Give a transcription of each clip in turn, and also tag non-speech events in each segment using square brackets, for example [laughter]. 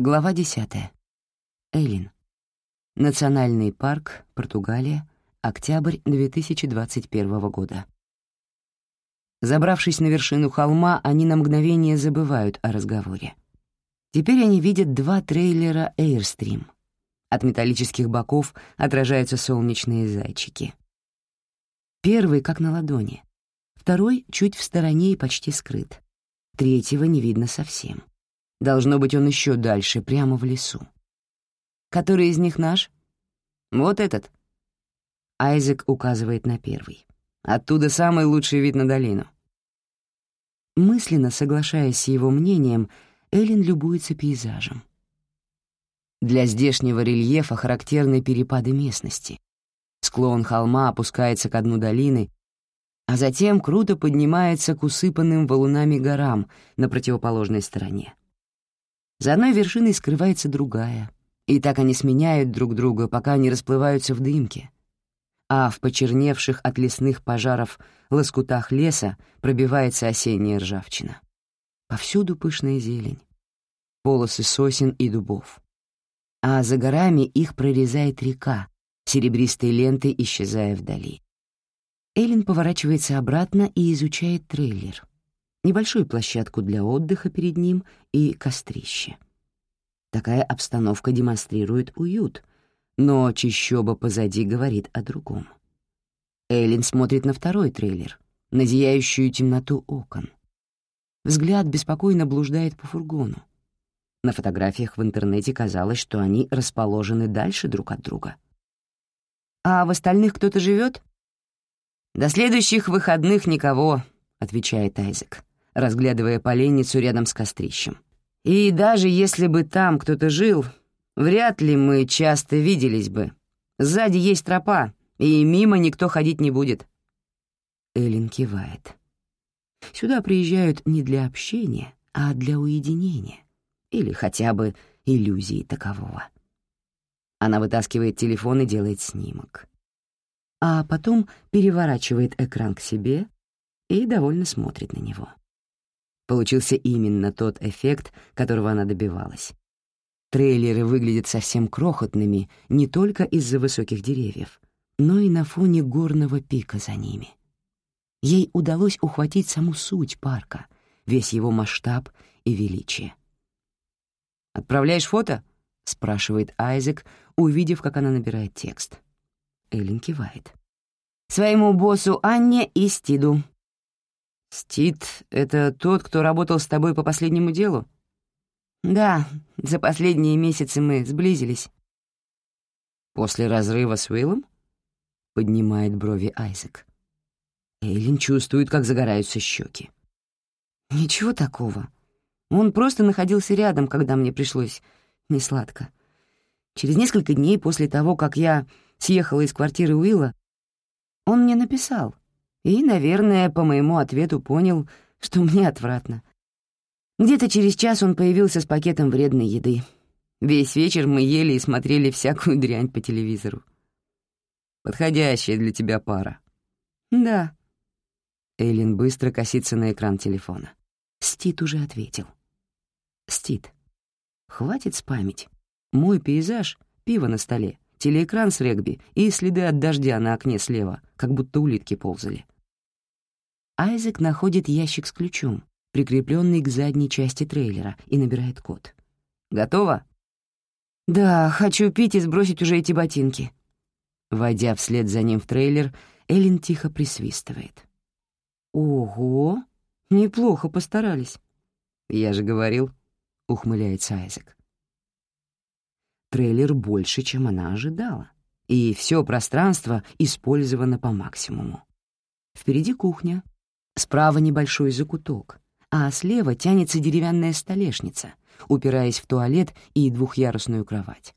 Глава 10. Эйлин. Национальный парк, Португалия, октябрь 2021 года. Забравшись на вершину холма, они на мгновение забывают о разговоре. Теперь они видят два трейлера Airstream. От металлических боков отражаются солнечные зайчики. Первый как на ладони, второй чуть в стороне и почти скрыт. Третьего не видно совсем. Должно быть, он еще дальше, прямо в лесу. Который из них наш? Вот этот. Айзек указывает на первый. Оттуда самый лучший вид на долину. Мысленно соглашаясь с его мнением, Эллен любуется пейзажем. Для здешнего рельефа характерны перепады местности. Склон холма опускается к дну долины, а затем круто поднимается к усыпанным валунами горам на противоположной стороне. За одной вершиной скрывается другая, и так они сменяют друг друга, пока не расплываются в дымке. А в почерневших от лесных пожаров лоскутах леса пробивается осенняя ржавчина. Повсюду пышная зелень, полосы сосен и дубов. А за горами их прорезает река, серебристой лентой исчезая вдали. Эллен поворачивается обратно и изучает трейлер небольшую площадку для отдыха перед ним и кострище. Такая обстановка демонстрирует уют, но чищоба позади говорит о другом. Эйлин смотрит на второй трейлер, на зияющую темноту окон. Взгляд беспокойно блуждает по фургону. На фотографиях в интернете казалось, что они расположены дальше друг от друга. «А в остальных кто-то живет? «До следующих выходных никого», — отвечает Айзек разглядывая поленницу рядом с кострищем. «И даже если бы там кто-то жил, вряд ли мы часто виделись бы. Сзади есть тропа, и мимо никто ходить не будет». Эллен кивает. «Сюда приезжают не для общения, а для уединения. Или хотя бы иллюзии такового». Она вытаскивает телефон и делает снимок. А потом переворачивает экран к себе и довольно смотрит на него. Получился именно тот эффект, которого она добивалась. Трейлеры выглядят совсем крохотными не только из-за высоких деревьев, но и на фоне горного пика за ними. Ей удалось ухватить саму суть парка, весь его масштаб и величие. «Отправляешь фото?» — спрашивает Айзек, увидев, как она набирает текст. Эллен кивает. «Своему боссу Анне и Стиду», «Стит — это тот, кто работал с тобой по последнему делу?» «Да, за последние месяцы мы сблизились». «После разрыва с Уиллом?» — поднимает брови Айзек. Эйлин чувствует, как загораются щеки. «Ничего такого. Он просто находился рядом, когда мне пришлось несладко. Через несколько дней после того, как я съехала из квартиры Уилла, он мне написал — и, наверное, по моему ответу понял, что мне отвратно. Где-то через час он появился с пакетом вредной еды. Весь вечер мы ели и смотрели всякую [laughs] дрянь по телевизору. Подходящая для тебя пара. Да. Эйлин быстро косится на экран телефона. Стит уже ответил. Стит. Хватит спамить. Мой пейзаж — пиво на столе, телеэкран с регби и следы от дождя на окне слева, как будто улитки ползали. Айзек находит ящик с ключом, прикрепленный к задней части трейлера, и набирает код. «Готово?» «Да, хочу пить и сбросить уже эти ботинки». Войдя вслед за ним в трейлер, Эллен тихо присвистывает. «Ого, неплохо постарались». «Я же говорил», — ухмыляется Айзек. Трейлер больше, чем она ожидала, и все пространство использовано по максимуму. Впереди кухня, справа небольшой закуток, а слева тянется деревянная столешница, упираясь в туалет и двухъярусную кровать.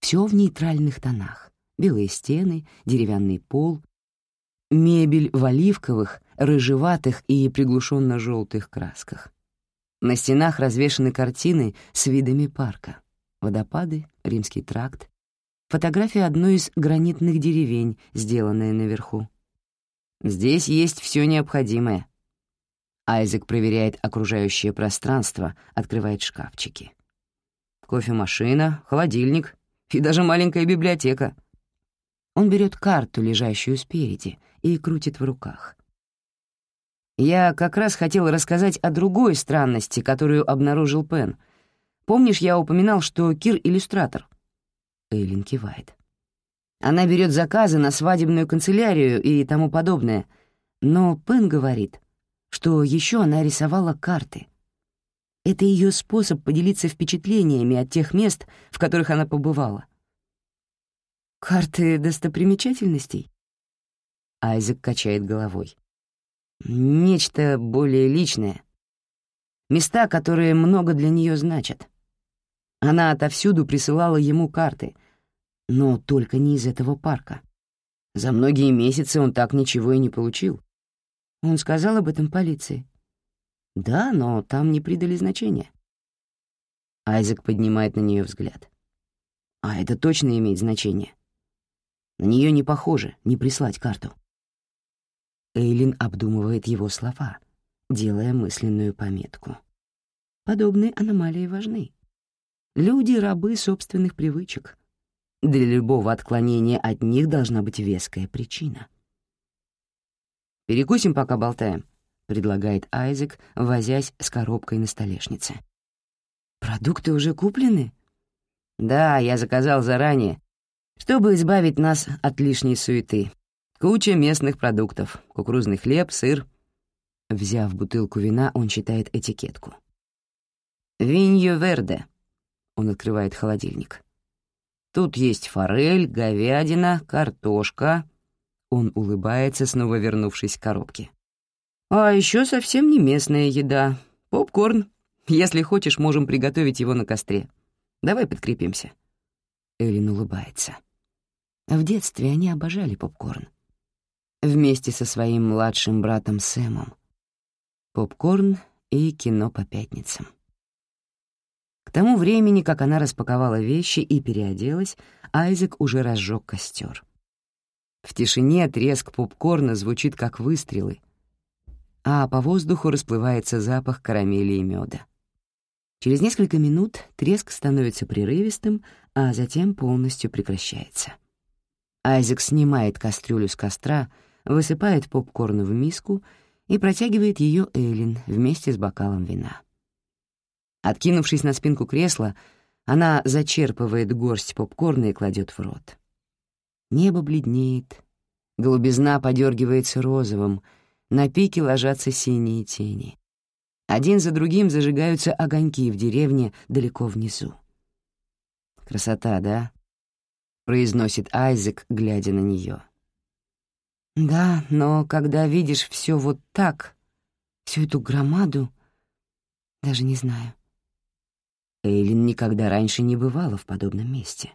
Все в нейтральных тонах. Белые стены, деревянный пол, мебель в оливковых, рыжеватых и приглушенно-желтых красках. На стенах развешаны картины с видами парка. Водопады, римский тракт, фотография одной из гранитных деревень, сделанная наверху. Здесь есть все необходимое. Айзек проверяет окружающее пространство, открывает шкафчики. кофемашина, холодильник и даже маленькая библиотека. Он берет карту, лежащую спереди, и крутит в руках. Я как раз хотел рассказать о другой странности, которую обнаружил Пен. Помнишь, я упоминал, что Кир — иллюстратор? Эйлин кивает. Она берет заказы на свадебную канцелярию и тому подобное, но Пен говорит, что еще она рисовала карты. Это ее способ поделиться впечатлениями от тех мест, в которых она побывала. «Карты достопримечательностей?» Айзек качает головой. Нечто более личное. Места, которые много для нее значат. Она отовсюду присылала ему карты, но только не из этого парка. За многие месяцы он так ничего и не получил. Он сказал об этом полиции. Да, но там не придали значения. Айзек поднимает на нее взгляд. А это точно имеет значение. На нее не похоже не прислать карту. Эйлин обдумывает его слова, делая мысленную пометку. Подобные аномалии важны. Люди — рабы собственных привычек. Для любого отклонения от них должна быть веская причина. «Перекусим, пока болтаем», — предлагает Айзек, возясь с коробкой на столешнице. «Продукты уже куплены?» «Да, я заказал заранее, чтобы избавить нас от лишней суеты. Куча местных продуктов, кукурузный хлеб, сыр. Взяв бутылку вина, он читает этикетку. «Виньо Верде», — он открывает холодильник. «Тут есть форель, говядина, картошка». Он улыбается, снова вернувшись к коробке. «А еще совсем не местная еда. Попкорн. Если хочешь, можем приготовить его на костре. Давай подкрепимся». Эллин улыбается. В детстве они обожали попкорн вместе со своим младшим братом Сэмом. Попкорн и кино по пятницам. К тому времени, как она распаковала вещи и переоделась, Айзек уже разжег костер. В тишине треск попкорна звучит как выстрелы, а по воздуху расплывается запах карамели и меда. Через несколько минут треск становится прерывистым, а затем полностью прекращается. Айзек снимает кастрюлю с костра — высыпает попкорн в миску и протягивает ее Эллин вместе с бокалом вина. Откинувшись на спинку кресла, она зачерпывает горсть попкорна и кладет в рот. Небо бледнеет, голубизна подергивается розовым, на пике ложатся синие тени. Один за другим зажигаются огоньки в деревне далеко внизу. «Красота, да?» — произносит Айзек, глядя на нее. Да, но когда видишь все вот так, всю эту громаду, даже не знаю. Эйлин никогда раньше не бывала в подобном месте.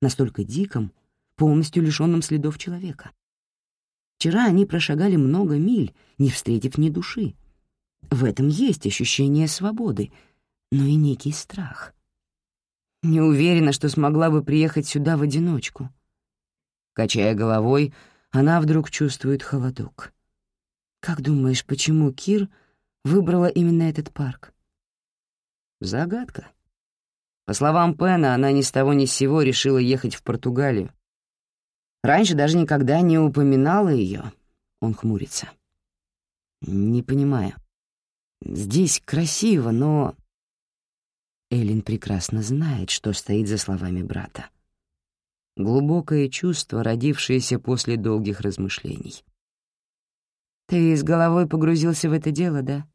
Настолько диком, полностью лишённом следов человека. Вчера они прошагали много миль, не встретив ни души. В этом есть ощущение свободы, но и некий страх. Не уверена, что смогла бы приехать сюда в одиночку. Качая головой, она вдруг чувствует холодок. Как думаешь, почему Кир выбрала именно этот парк? Загадка. По словам Пена, она ни с того ни с сего решила ехать в Португалию. Раньше даже никогда не упоминала ее. Он хмурится. Не понимаю. Здесь красиво, но... Эллен прекрасно знает, что стоит за словами брата глубокое чувство, родившееся после долгих размышлений. «Ты с головой погрузился в это дело, да?»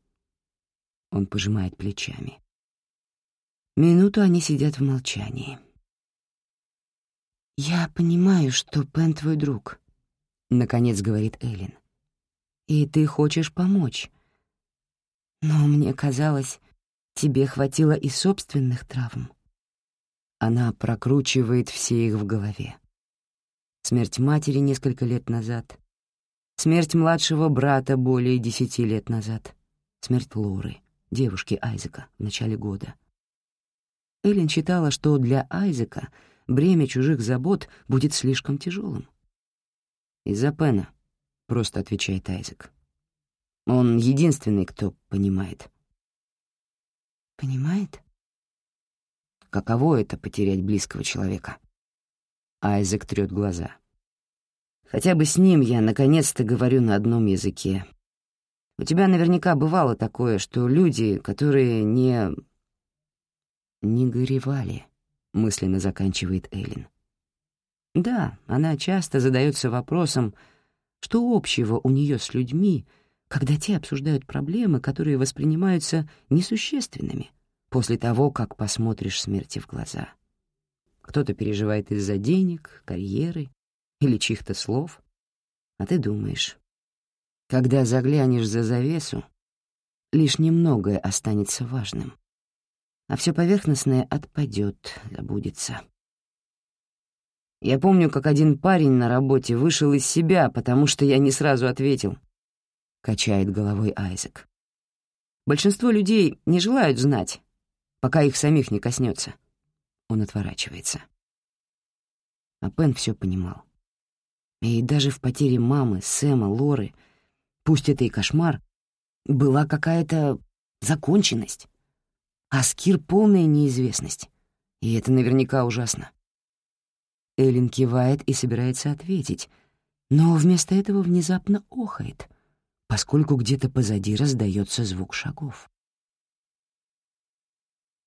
Он пожимает плечами. Минуту они сидят в молчании. «Я понимаю, что Пен твой друг», — наконец говорит Эллен. «И ты хочешь помочь. Но мне казалось, тебе хватило и собственных травм». Она прокручивает все их в голове. Смерть матери несколько лет назад, смерть младшего брата более десяти лет назад, смерть Лоры, девушки Айзека, в начале года. Эллен считала, что для Айзека бремя чужих забот будет слишком тяжелым. «Из-за Пена», — просто отвечает Айзек. «Он единственный, кто понимает». «Понимает?» каково это — потерять близкого человека. Айзек трёт глаза. Хотя бы с ним я наконец-то говорю на одном языке. У тебя наверняка бывало такое, что люди, которые не... не горевали, мысленно заканчивает Эллен. Да, она часто задается вопросом, что общего у нее с людьми, когда те обсуждают проблемы, которые воспринимаются несущественными после того, как посмотришь смерти в глаза. Кто-то переживает из-за денег, карьеры или чьих-то слов, а ты думаешь, когда заглянешь за завесу, лишь немногое останется важным, а все поверхностное отпадет, забудется. Я помню, как один парень на работе вышел из себя, потому что я не сразу ответил. Качает головой Айзек. Большинство людей не желают знать, пока их самих не коснется. Он отворачивается. А Пен все понимал. И даже в потере мамы, Сэма, Лоры, пусть это и кошмар, была какая-то законченность. А Скир — полная неизвестность. И это наверняка ужасно. Эллен кивает и собирается ответить, но вместо этого внезапно охает, поскольку где-то позади раздается звук шагов.